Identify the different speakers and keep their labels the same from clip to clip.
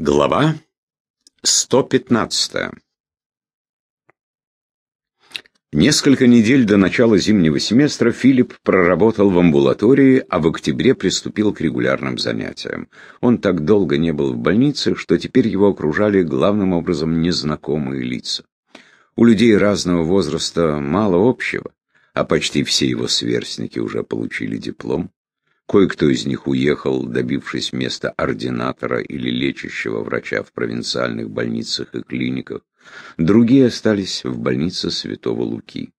Speaker 1: Глава 115 Несколько недель до начала зимнего семестра Филипп проработал в амбулатории, а в октябре приступил к регулярным занятиям. Он так долго не был в больнице, что теперь его окружали главным образом незнакомые лица. У людей разного возраста мало общего, а почти все его сверстники уже получили диплом. Кое-кто из них уехал, добившись места ординатора или лечащего врача в провинциальных больницах и клиниках. Другие остались в больнице Святого Луки.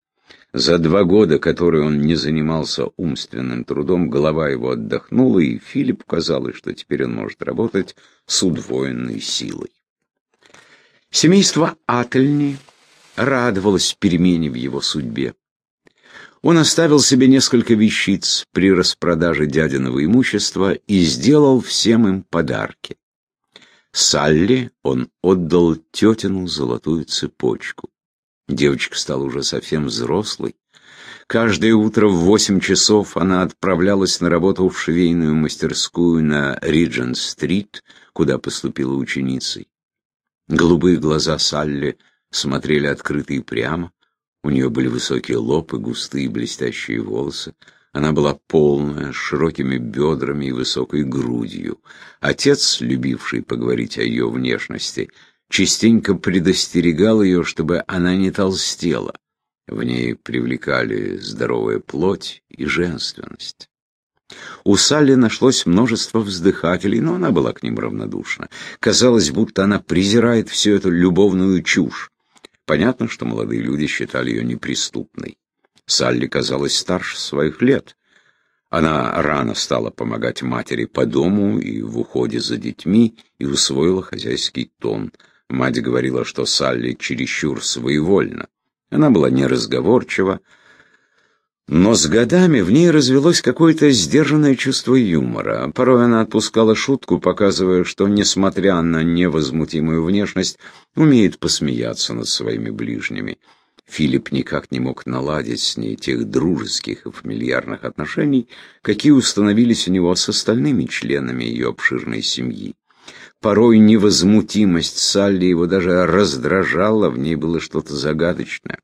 Speaker 1: За два года, которые он не занимался умственным трудом, голова его отдохнула, и Филипп казалось, что теперь он может работать с удвоенной силой. Семейство Ательни радовалось перемене в его судьбе. Он оставил себе несколько вещиц при распродаже дядиного имущества и сделал всем им подарки. Салли он отдал тетину золотую цепочку. Девочка стала уже совсем взрослой. Каждое утро в восемь часов она отправлялась на работу в швейную мастерскую на Риджент-стрит, куда поступила ученицей. Голубые глаза Салли смотрели открыто и прямо. У нее были высокие лоб густые блестящие волосы. Она была полная, с широкими бедрами и высокой грудью. Отец, любивший поговорить о ее внешности, частенько предостерегал ее, чтобы она не толстела. В ней привлекали здоровая плоть и женственность. У Салли нашлось множество вздыхателей, но она была к ним равнодушна. Казалось, будто она презирает всю эту любовную чушь. Понятно, что молодые люди считали ее неприступной. Салли казалась старше своих лет. Она рано стала помогать матери по дому и в уходе за детьми и усвоила хозяйский тон. Мать говорила, что Салли чересчур своевольна. Она была неразговорчива, но с годами в ней развелось какое-то сдержанное чувство юмора. Порой она отпускала шутку, показывая, что, несмотря на невозмутимую внешность, умеет посмеяться над своими ближними. Филипп никак не мог наладить с ней тех дружеских и фамильярных отношений, какие установились у него с остальными членами ее обширной семьи. Порой невозмутимость Салли его даже раздражала, в ней было что-то загадочное.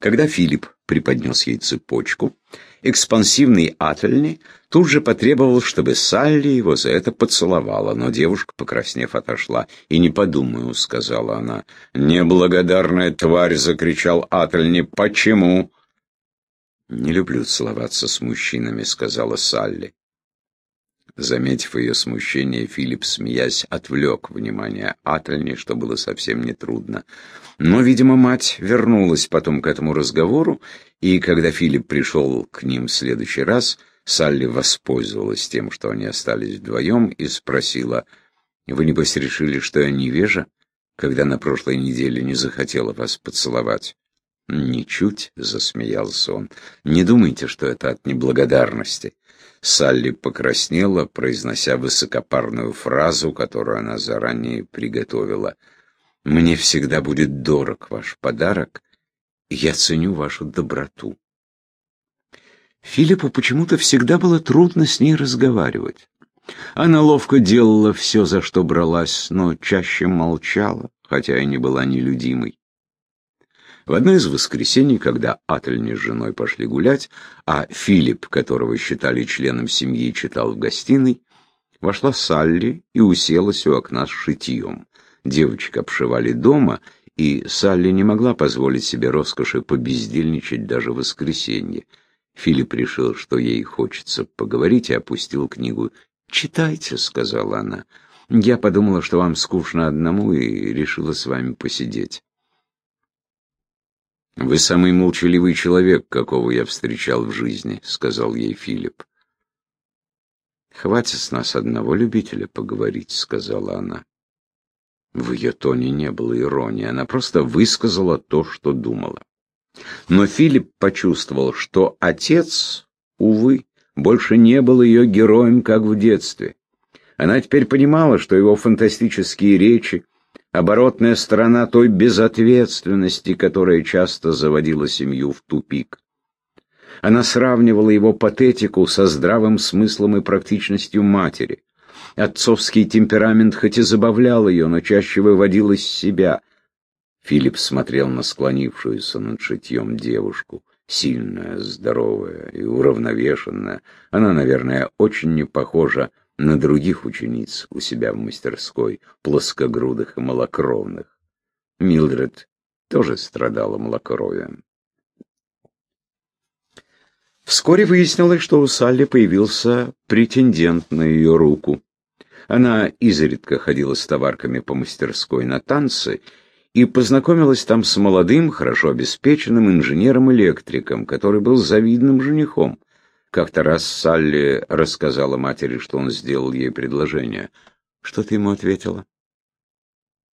Speaker 1: Когда Филипп преподнес ей цепочку, экспансивный Ательни тут же потребовал, чтобы Салли его за это поцеловала, но девушка, покраснев, отошла. «И не подумаю», — сказала она. «Неблагодарная тварь!» — закричал Ательни. «Почему?» «Не люблю целоваться с мужчинами», — сказала Салли. Заметив ее смущение, Филипп, смеясь, отвлек внимание Ательни, что было совсем нетрудно. Но, видимо, мать вернулась потом к этому разговору, и когда Филипп пришел к ним в следующий раз, Салли воспользовалась тем, что они остались вдвоем, и спросила, «Вы, небось, решили, что я невежа, когда на прошлой неделе не захотела вас поцеловать?» «Ничуть», — засмеялся он, — «не думайте, что это от неблагодарности». Салли покраснела, произнося высокопарную фразу, которую она заранее приготовила. «Мне всегда будет дорог ваш подарок, и я ценю вашу доброту». Филиппу почему-то всегда было трудно с ней разговаривать. Она ловко делала все, за что бралась, но чаще молчала, хотя и не была нелюдимой. В одно из воскресений, когда Ательни с женой пошли гулять, а Филипп, которого считали членом семьи, читал в гостиной, вошла Салли и уселась у окна с шитьем. Девочек обшивали дома, и Салли не могла позволить себе роскоши побездельничать даже в воскресенье. Филипп решил, что ей хочется поговорить, и опустил книгу. «Читайте», — сказала она. «Я подумала, что вам скучно одному, и решила с вами посидеть». «Вы самый молчаливый человек, какого я встречал в жизни», — сказал ей Филипп. «Хватит с нас одного любителя поговорить», — сказала она. В ее тоне не было иронии, она просто высказала то, что думала. Но Филипп почувствовал, что отец, увы, больше не был ее героем, как в детстве. Она теперь понимала, что его фантастические речи, оборотная сторона той безответственности, которая часто заводила семью в тупик. Она сравнивала его патетику со здравым смыслом и практичностью матери. Отцовский темперамент хоть и забавлял ее, но чаще выводил из себя. Филипп смотрел на склонившуюся над шитьем девушку. Сильная, здоровая и уравновешенная. Она, наверное, очень не похожа на других учениц у себя в мастерской, плоскогрудых и малокровных. Милдред тоже страдала малокровием. Вскоре выяснилось, что у Салли появился претендент на ее руку. Она изредка ходила с товарками по мастерской на танцы и познакомилась там с молодым, хорошо обеспеченным инженером-электриком, который был завидным женихом. Как-то раз Салли рассказала матери, что он сделал ей предложение. Что ты ему ответила?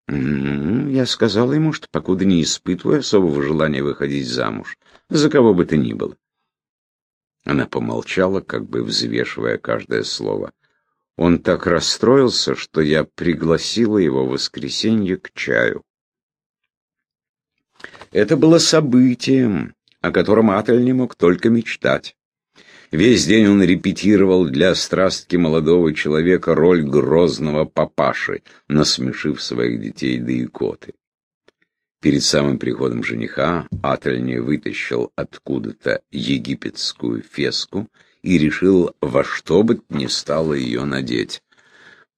Speaker 1: «М-м, я сказала ему, что покуда не испытываю особого желания выходить замуж, за кого бы то ни было. Она помолчала, как бы взвешивая каждое слово. Он так расстроился, что я пригласила его в воскресенье к чаю. Это было событием, о котором Атель не мог только мечтать. Весь день он репетировал для страстки молодого человека роль грозного папаши, насмешив своих детей да икоты. Перед самым приходом жениха Ательни вытащил откуда-то египетскую феску и решил во что бы ни стало ее надеть.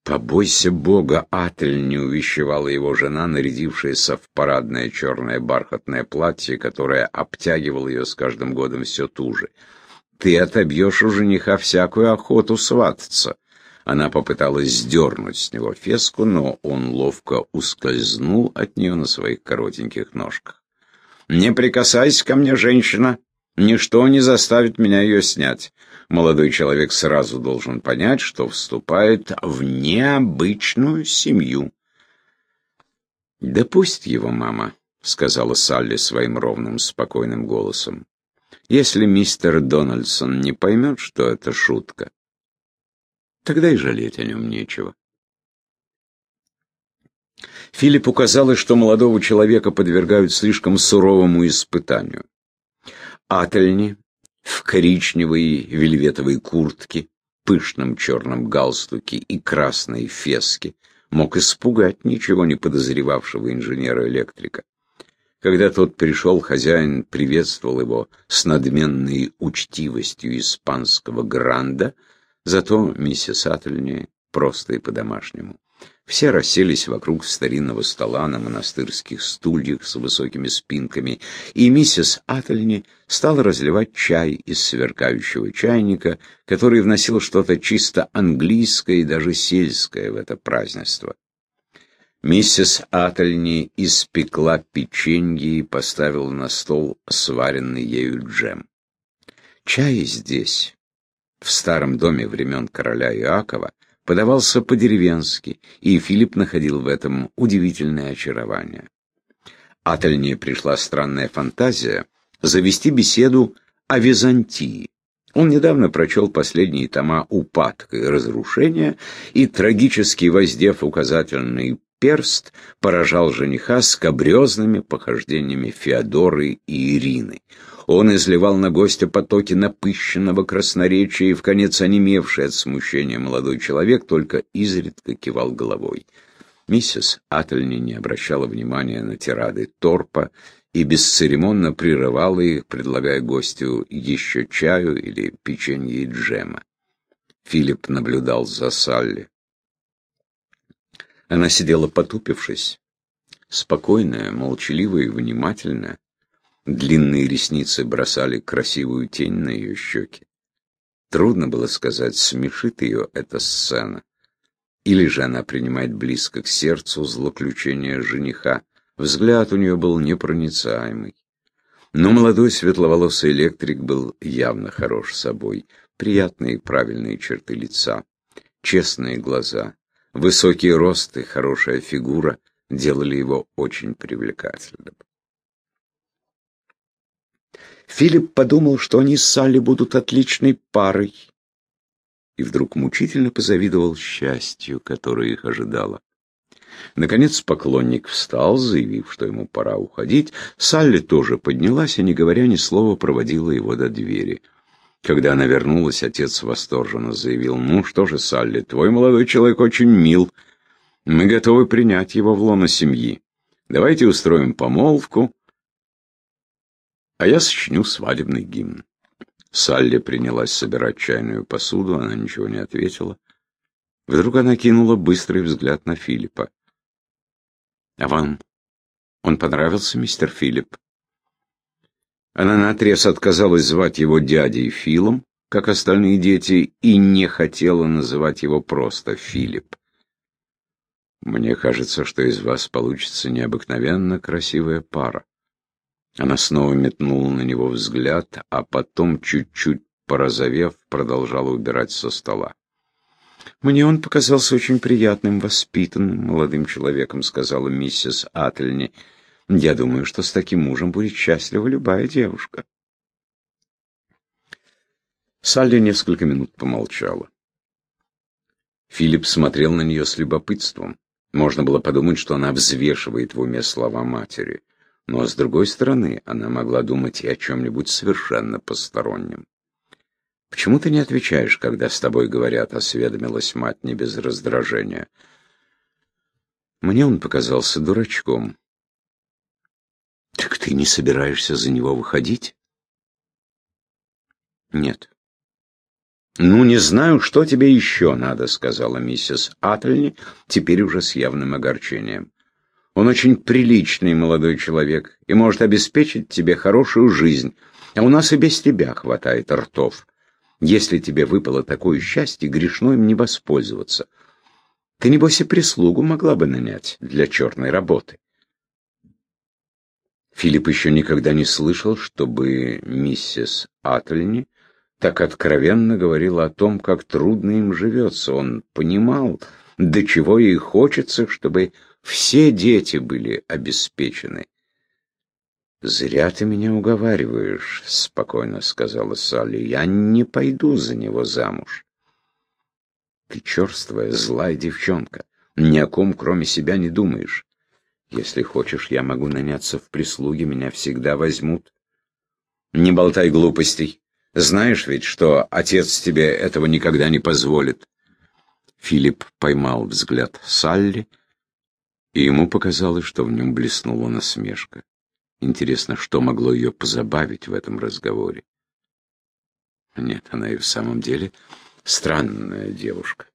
Speaker 1: «Побойся Бога, Атель!» — не увещевала его жена, нарядившаяся в парадное черное бархатное платье, которое обтягивало ее с каждым годом все туже. «Ты отобьешь у жениха всякую охоту свататься. Она попыталась сдернуть с него феску, но он ловко ускользнул от нее на своих коротеньких ножках. «Не прикасайся ко мне, женщина! Ничто не заставит меня ее снять. Молодой человек сразу должен понять, что вступает в необычную семью». «Да пусть его мама», — сказала Салли своим ровным, спокойным голосом. «Если мистер Дональдсон не поймет, что это шутка, Тогда и жалеть о нем нечего. Филиппу казалось, что молодого человека подвергают слишком суровому испытанию. Ательни в коричневой вельветовой куртке, пышном черном галстуке и красной феске мог испугать ничего не подозревавшего инженера-электрика. Когда тот пришел, хозяин приветствовал его с надменной учтивостью испанского гранда — Зато миссис Ательни просто и по-домашнему. Все расселись вокруг старинного стола на монастырских стульях с высокими спинками, и миссис Ательни стала разливать чай из сверкающего чайника, который вносил что-то чисто английское и даже сельское в это празднество. Миссис Ательни испекла печенье и поставила на стол сваренный ею джем. Чай здесь в старом доме времен короля Иакова подавался по-деревенски, и Филипп находил в этом удивительное очарование. Ательне пришла странная фантазия завести беседу о Византии. Он недавно прочел последние тома «Упадка и разрушения» и, трагически воздев указательный перст, поражал жениха скобрезными похождениями Феодоры и Ирины. Он изливал на гостя потоки напыщенного красноречия, и в конец онемевший от смущения молодой человек только изредка кивал головой. Миссис Ательни не обращала внимания на тирады торпа и бесцеремонно прерывала их, предлагая гостю еще чаю или печенье и джема. Филипп наблюдал за Салли. Она сидела потупившись, спокойная, молчаливая и внимательная. Длинные ресницы бросали красивую тень на ее щеки. Трудно было сказать, смешит ее эта сцена. Или же она принимает близко к сердцу злоключение жениха. Взгляд у нее был непроницаемый. Но молодой светловолосый электрик был явно хорош собой. Приятные правильные черты лица, честные глаза, высокий рост и хорошая фигура делали его очень привлекательным. Филипп подумал, что они с Салли будут отличной парой, и вдруг мучительно позавидовал счастью, которое их ожидало. Наконец поклонник встал, заявив, что ему пора уходить. Салли тоже поднялась и, не говоря ни слова, проводила его до двери. Когда она вернулась, отец восторженно заявил, «Ну что же, Салли, твой молодой человек очень мил. Мы готовы принять его в лоно семьи. Давайте устроим помолвку, а я сочиню свадебный гимн». Салли принялась собирать чайную посуду, она ничего не ответила. Вдруг она кинула быстрый взгляд на Филиппа. «А вам он понравился, мистер Филипп?» Она наотрез отказалась звать его дядей Филом, как остальные дети, и не хотела называть его просто Филипп. «Мне кажется, что из вас получится необыкновенно красивая пара». Она снова метнула на него взгляд, а потом, чуть-чуть порозовев, продолжала убирать со стола. «Мне он показался очень приятным, воспитанным молодым человеком», — сказала миссис Ательни. «Я думаю, что с таким мужем будет счастлива любая девушка». Салли несколько минут помолчала. Филипп смотрел на нее с любопытством. Можно было подумать, что она взвешивает в уме слова матери. Но, с другой стороны, она могла думать и о чем-нибудь совершенно постороннем. «Почему ты не отвечаешь, когда с тобой говорят?» — осведомилась мать не без раздражения. Мне он показался дурачком. «Так ты не собираешься за него выходить?» «Нет». «Ну, не знаю, что тебе еще надо», — сказала миссис Аттельни, теперь уже с явным огорчением. «Он очень приличный молодой человек и может обеспечить тебе хорошую жизнь, а у нас и без тебя хватает ртов. Если тебе выпало такое счастье, грешно им не воспользоваться. Ты, небось, и прислугу могла бы нанять для черной работы. Филипп еще никогда не слышал, чтобы миссис Ательни так откровенно говорила о том, как трудно им живется. Он понимал, до чего ей хочется, чтобы все дети были обеспечены. «Зря ты меня уговариваешь», — спокойно сказала Салли. «Я не пойду за него замуж». «Ты черствая, злая девчонка. Ни о ком, кроме себя, не думаешь. Если хочешь, я могу наняться в прислуге, меня всегда возьмут». «Не болтай глупостей. Знаешь ведь, что отец тебе этого никогда не позволит». Филипп поймал взгляд Салли, и ему показалось, что в нем блеснула насмешка. Интересно, что могло ее позабавить в этом разговоре? Нет, она и в самом деле странная девушка.